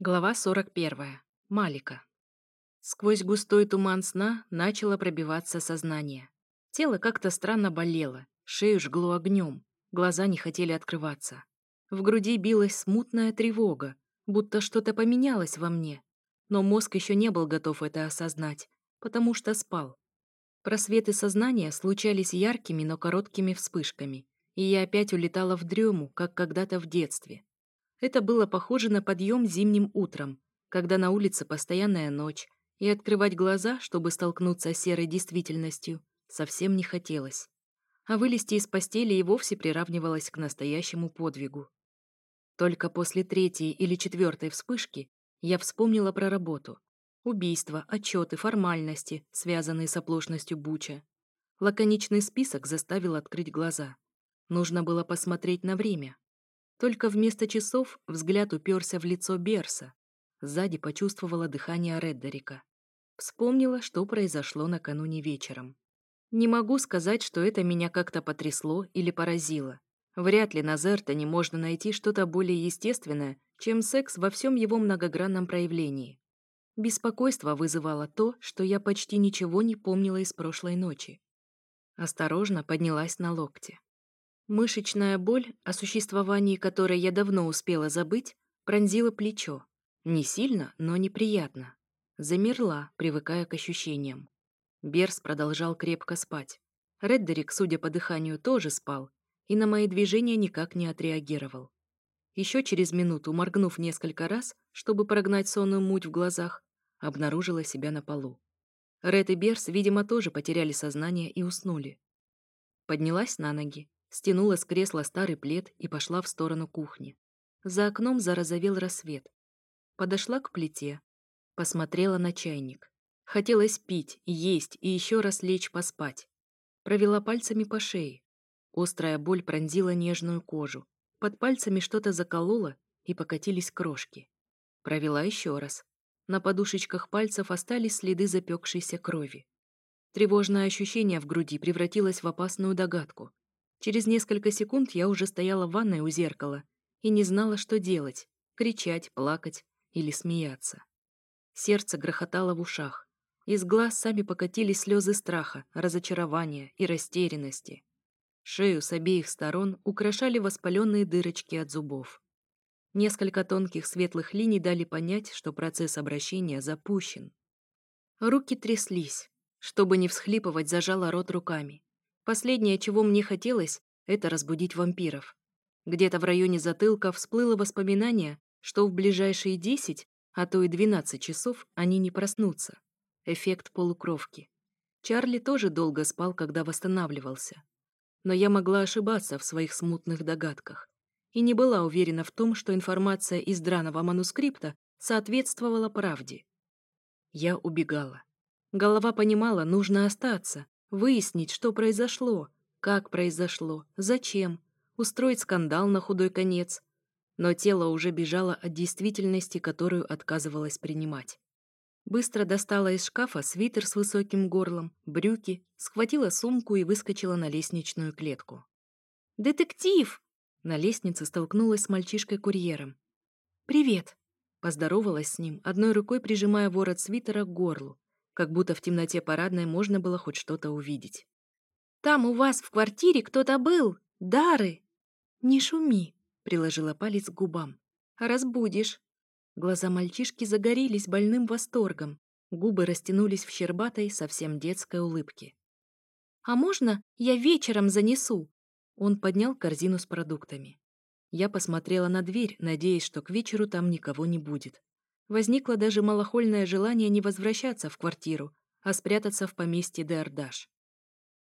Глава 41. Малика. Сквозь густой туман сна начало пробиваться сознание. Тело как-то странно болело, шею жгло огнем, глаза не хотели открываться. В груди билась смутная тревога, будто что-то поменялось во мне. Но мозг еще не был готов это осознать, потому что спал. Просветы сознания случались яркими, но короткими вспышками, и я опять улетала в дрему, как когда-то в детстве. Это было похоже на подъем зимним утром, когда на улице постоянная ночь, и открывать глаза, чтобы столкнуться с серой действительностью, совсем не хотелось. А вылезти из постели и вовсе приравнивалось к настоящему подвигу. Только после третьей или четвертой вспышки я вспомнила про работу. Убийства, отчеты, формальности, связанные с оплошностью Буча. Лаконичный список заставил открыть глаза. Нужно было посмотреть на время. Только вместо часов взгляд уперся в лицо Берса. Сзади почувствовала дыхание Реддерика. Вспомнила, что произошло накануне вечером. Не могу сказать, что это меня как-то потрясло или поразило. Вряд ли на Зертоне можно найти что-то более естественное, чем секс во всем его многогранном проявлении. Беспокойство вызывало то, что я почти ничего не помнила из прошлой ночи. Осторожно поднялась на локте. Мышечная боль, о существовании которой я давно успела забыть, пронзила плечо. Не сильно, но неприятно. Замерла, привыкая к ощущениям. Берс продолжал крепко спать. Реддерик, судя по дыханию, тоже спал и на мои движения никак не отреагировал. Еще через минуту, моргнув несколько раз, чтобы прогнать сонную муть в глазах, обнаружила себя на полу. Ред и Берс, видимо, тоже потеряли сознание и уснули. Поднялась на ноги, Стянула с кресла старый плед и пошла в сторону кухни. За окном зарозовел рассвет. Подошла к плите. Посмотрела на чайник. Хотелось пить, есть и еще раз лечь поспать. Провела пальцами по шее. Острая боль пронзила нежную кожу. Под пальцами что-то закололо, и покатились крошки. Провела еще раз. На подушечках пальцев остались следы запекшейся крови. Тревожное ощущение в груди превратилось в опасную догадку. Через несколько секунд я уже стояла в ванной у зеркала и не знала, что делать — кричать, плакать или смеяться. Сердце грохотало в ушах. Из глаз сами покатились слезы страха, разочарования и растерянности. Шею с обеих сторон украшали воспаленные дырочки от зубов. Несколько тонких светлых линий дали понять, что процесс обращения запущен. Руки тряслись. Чтобы не всхлипывать, зажала рот руками. Последнее, чего мне хотелось, это разбудить вампиров. Где-то в районе затылка всплыло воспоминание, что в ближайшие 10, а то и 12 часов они не проснутся. Эффект полукровки. Чарли тоже долго спал, когда восстанавливался. Но я могла ошибаться в своих смутных догадках и не была уверена в том, что информация из драного манускрипта соответствовала правде. Я убегала. Голова понимала, нужно остаться, Выяснить, что произошло, как произошло, зачем, устроить скандал на худой конец. Но тело уже бежало от действительности, которую отказывалось принимать. Быстро достала из шкафа свитер с высоким горлом, брюки, схватила сумку и выскочила на лестничную клетку. «Детектив!» На лестнице столкнулась с мальчишкой-курьером. «Привет!» Поздоровалась с ним, одной рукой прижимая ворот свитера к горлу, как будто в темноте парадной можно было хоть что-то увидеть. «Там у вас в квартире кто-то был! Дары!» «Не шуми!» — приложила палец к губам. «Разбудишь!» Глаза мальчишки загорелись больным восторгом, губы растянулись в щербатой, совсем детской улыбке. «А можно я вечером занесу?» Он поднял корзину с продуктами. Я посмотрела на дверь, надеясь, что к вечеру там никого не будет. Возникло даже малохольное желание не возвращаться в квартиру, а спрятаться в поместье Деордаш.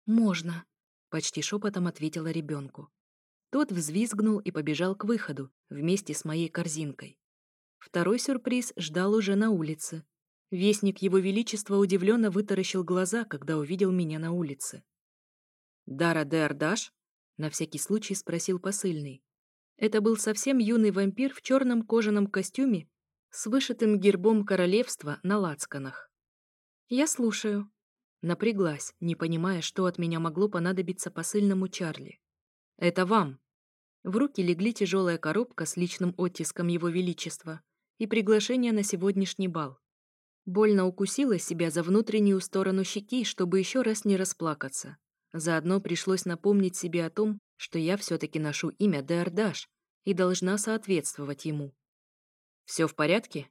«Можно», — почти шепотом ответила ребенку. Тот взвизгнул и побежал к выходу вместе с моей корзинкой. Второй сюрприз ждал уже на улице. Вестник Его Величества удивленно вытаращил глаза, когда увидел меня на улице. «Дара Деордаш?» — на всякий случай спросил посыльный. Это был совсем юный вампир в черном кожаном костюме с вышитым гербом королевства на лацканах. «Я слушаю». Напряглась, не понимая, что от меня могло понадобиться посыльному Чарли. «Это вам». В руки легли тяжелая коробка с личным оттиском Его Величества и приглашение на сегодняшний бал. Больно укусила себя за внутреннюю сторону щеки, чтобы еще раз не расплакаться. Заодно пришлось напомнить себе о том, что я все-таки ношу имя Деордаш и должна соответствовать ему. «Все в порядке?»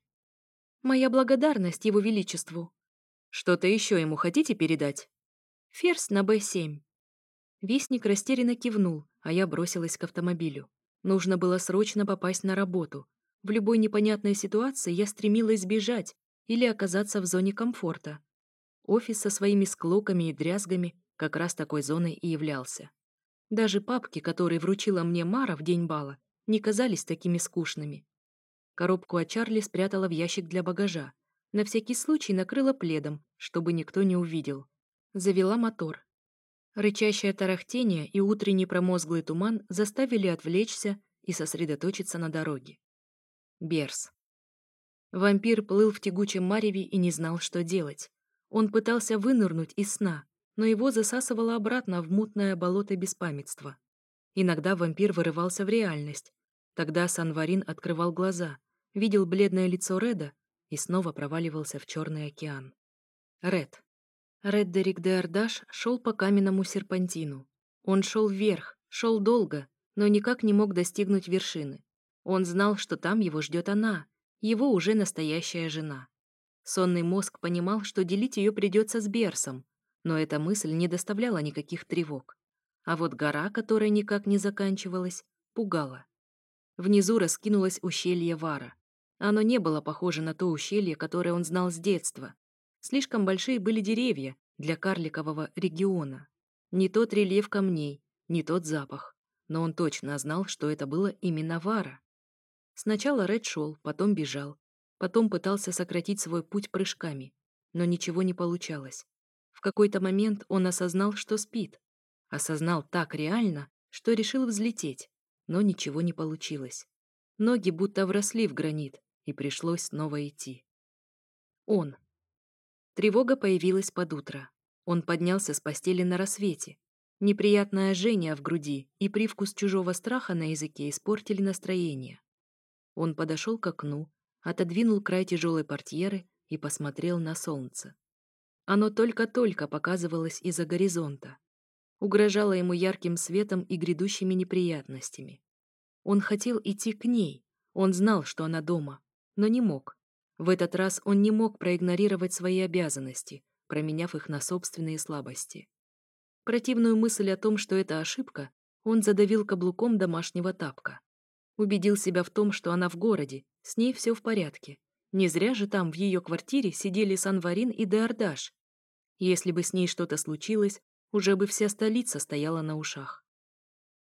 «Моя благодарность его величеству». «Что-то еще ему хотите передать?» «Ферзь на Б7». Вестник растерянно кивнул, а я бросилась к автомобилю. Нужно было срочно попасть на работу. В любой непонятной ситуации я стремилась сбежать или оказаться в зоне комфорта. Офис со своими склоками и дрязгами как раз такой зоной и являлся. Даже папки, которые вручила мне Мара в день бала, не казались такими скучными. Коробку от Чарли спрятала в ящик для багажа. На всякий случай накрыла пледом, чтобы никто не увидел. Завела мотор. Рычащее тарахтение и утренний промозглый туман заставили отвлечься и сосредоточиться на дороге. Берс. Вампир плыл в тягучем мареве и не знал, что делать. Он пытался вынырнуть из сна, но его засасывало обратно в мутное болото беспамятства. Иногда вампир вырывался в реальность. Тогда Санварин открывал глаза, видел бледное лицо Реда и снова проваливался в черный океан. Ред. Реддерик де Ардаш шел по каменному серпантину. Он шел вверх, шел долго, но никак не мог достигнуть вершины. Он знал, что там его ждет она, его уже настоящая жена. Сонный мозг понимал, что делить ее придется с Берсом, но эта мысль не доставляла никаких тревог. А вот гора, которая никак не заканчивалась, пугала. Внизу раскинулось ущелье Вара. Оно не было похоже на то ущелье, которое он знал с детства. Слишком большие были деревья для карликового региона. Не тот рельеф камней, не тот запах. Но он точно знал, что это было именно Вара. Сначала Ред шел, потом бежал. Потом пытался сократить свой путь прыжками. Но ничего не получалось. В какой-то момент он осознал, что спит. Осознал так реально, что решил взлететь. Но ничего не получилось. Ноги будто вросли в гранит, и пришлось снова идти. Он. Тревога появилась под утро. Он поднялся с постели на рассвете. Неприятное жжение в груди и привкус чужого страха на языке испортили настроение. Он подошел к окну, отодвинул край тяжелой портьеры и посмотрел на солнце. Оно только-только показывалось из-за горизонта. Угрожало ему ярким светом и грядущими неприятностями. Он хотел идти к ней. Он знал, что она дома, но не мог. В этот раз он не мог проигнорировать свои обязанности, променяв их на собственные слабости. Противную мысль о том, что это ошибка, он задавил каблуком домашнего тапка. Убедил себя в том, что она в городе, с ней все в порядке. Не зря же там в ее квартире сидели Санварин и Деордаш. Если бы с ней что-то случилось, уже бы вся столица стояла на ушах.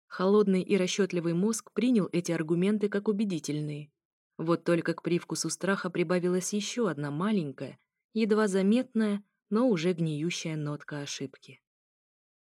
Холодный и расчетливый мозг принял эти аргументы как убедительные. Вот только к привкусу страха прибавилась еще одна маленькая, едва заметная, но уже гниющая нотка ошибки.